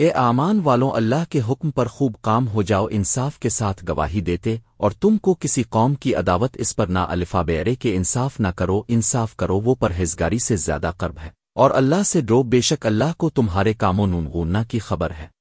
اے آمان والوں، اللہ کے حکم پر خوب کام ہو جاؤ، انصاف کے ساتھ گواہی دیتے، اور تم کو کسی قوم کی عداوت اس پر نہ الفا بیرے کہ انصاف نہ کرو، انصاف کرو، وہ پرہیزگاری سے زیادہ قرب ہے۔ اور اللہ سے ڈرو، بے شک اللہ کو تمہارے کاموں نون کی خبر ہے۔